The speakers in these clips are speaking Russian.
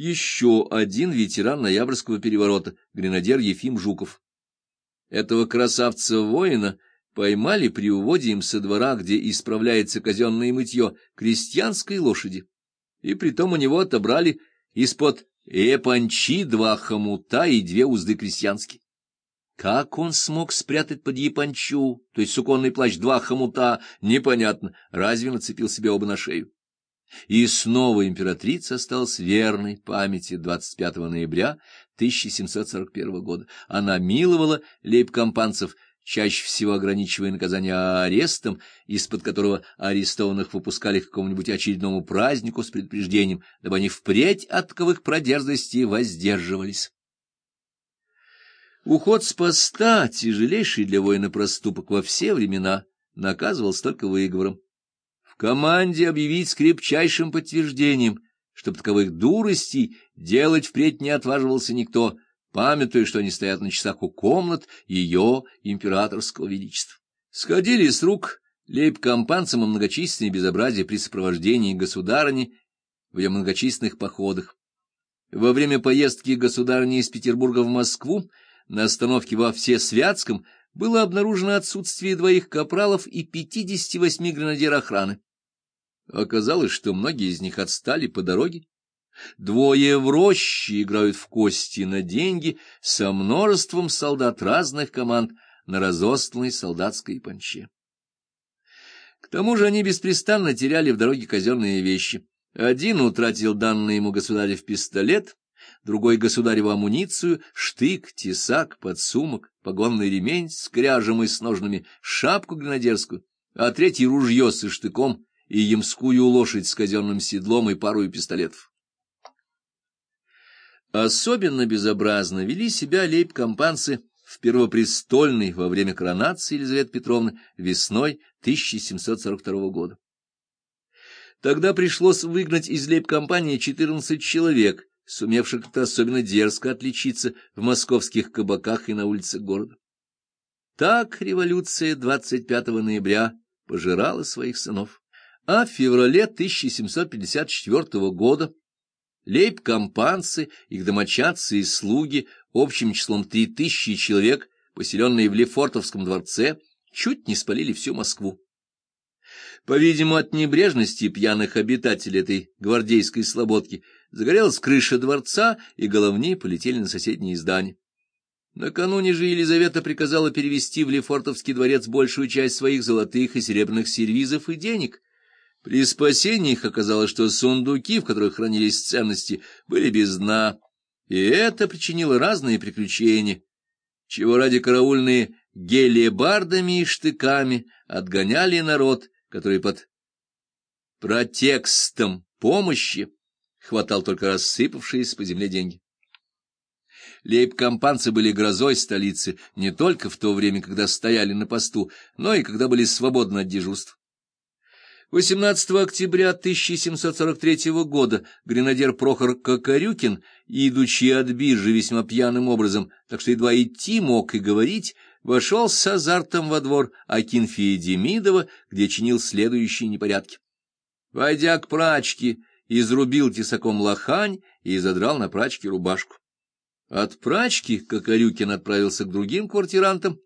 еще один ветеран ноябрьского переворота, гренадер Ефим Жуков. Этого красавца-воина поймали при уводе им со двора, где исправляется казенное мытье, крестьянской лошади. И притом у него отобрали из-под эпанчи два хомута и две узды крестьянские. Как он смог спрятать под япончу, то есть суконный плащ, два хомута, непонятно, разве нацепил себе оба на шею. И снова императрица осталась верной памяти 25 ноября 1741 года. Она миловала лейб-компанцев, чаще всего ограничивая наказание арестом, из-под которого арестованных выпускали к какому-нибудь очередному празднику с предупреждением, дабы они впредь от таковых продерзностей воздерживались. Уход с поста, тяжелейший для воина проступок во все времена, наказывался только выговором команде объявить с крепчайшим подтверждением, чтоб таковых дуростей делать впредь не отваживался никто, памятуя, что они стоят на часах у комнат ее императорского величества. Сходили с рук лейб-компанцам многочисленные безобразия при сопровождении государыни в ее многочисленных походах. Во время поездки государыни из Петербурга в Москву на остановке во Всесвятском было обнаружено отсутствие двоих капралов и 58 гренадер охраны. Оказалось, что многие из них отстали по дороге. Двое в роще играют в кости на деньги со множеством солдат разных команд на разостланной солдатской панче. К тому же они беспрестанно теряли в дороге казенные вещи. Один утратил данный ему государев пистолет, другой государеву амуницию, штык, тесак, подсумок, погонный ремень с кряжем и с ножными, шапку гренадерскую, а третий ружье со штыком и ямскую лошадь с казенным седлом и пару пистолетов. Особенно безобразно вели себя лейб-компанцы в Первопрестольной во время коронации Елизаветы Петровны весной 1742 года. Тогда пришлось выгнать из лейб-компании 14 человек, сумевших как-то особенно дерзко отличиться в московских кабаках и на улицах города. Так революция 25 ноября пожирала своих сынов а в феврале 1754 года лейб-компанцы, их домочадцы и слуги, общим числом три тысячи человек, поселенные в Лефортовском дворце, чуть не спалили всю Москву. По-видимому, от небрежности пьяных обитателей этой гвардейской слободки загорелась крыша дворца, и головни полетели на соседние здания. Накануне же Елизавета приказала перевести в Лефортовский дворец большую часть своих золотых и серебряных сервизов и денег — при спасении их оказалось, что сундуки, в которых хранились ценности, были без дна, и это причинило разные приключения, чего ради караульные гелебардами и штыками отгоняли народ, который под протекстом помощи хватал только рассыпавшиеся по земле деньги. Лейб-компанцы были грозой столицы не только в то время, когда стояли на посту, но и когда были свободны от дежурств. 18 октября 1743 года гренадер Прохор Кокорюкин, идучи от биржи весьма пьяным образом, так что едва идти мог и говорить, вошел с азартом во двор Акинфея Демидова, где чинил следующие непорядки. Войдя к прачке, изрубил тесаком лохань и задрал на прачке рубашку. От прачки Кокорюкин отправился к другим квартирантам,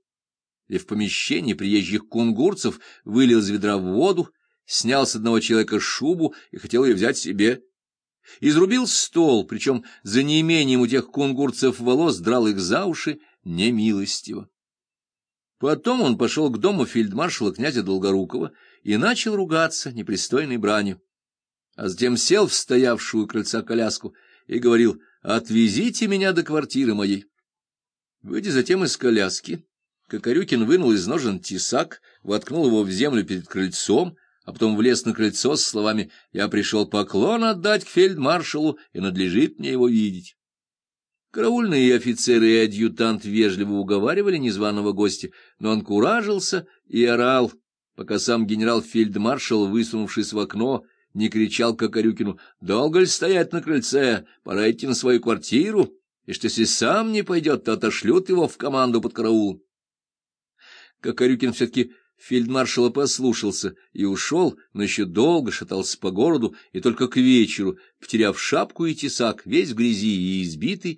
и в помещении приезжих кунгурцев вылил из ведра в воду, снял с одного человека шубу и хотел ее взять себе. Изрубил стол, причем за неимением у тех кунгурцев волос драл их за уши немилостиво. Потом он пошел к дому фельдмаршала князя Долгорукова и начал ругаться непристойной бранью. А затем сел в стоявшую крыльца коляску и говорил «Отвезите меня до квартиры моей». Выйдя затем из коляски, Кокорюкин вынул из ножен тесак, воткнул его в землю перед крыльцом, а потом влез на крыльцо с словами «Я пришел поклон отдать к фельдмаршалу, и надлежит мне его видеть». Караульные офицеры и адъютант вежливо уговаривали незваного гостя, но он куражился и орал, пока сам генерал-фельдмаршал, высунувшись в окно, не кричал Кокорюкину «Долго ли стоять на крыльце? Пора идти на свою квартиру, и что если сам не пойдет, то отошлют его в команду под караул». Кокорюкин все-таки Фельдмаршала послушался и ушел, но еще долго шатался по городу, и только к вечеру, потеряв шапку и тесак, весь в грязи и избитый,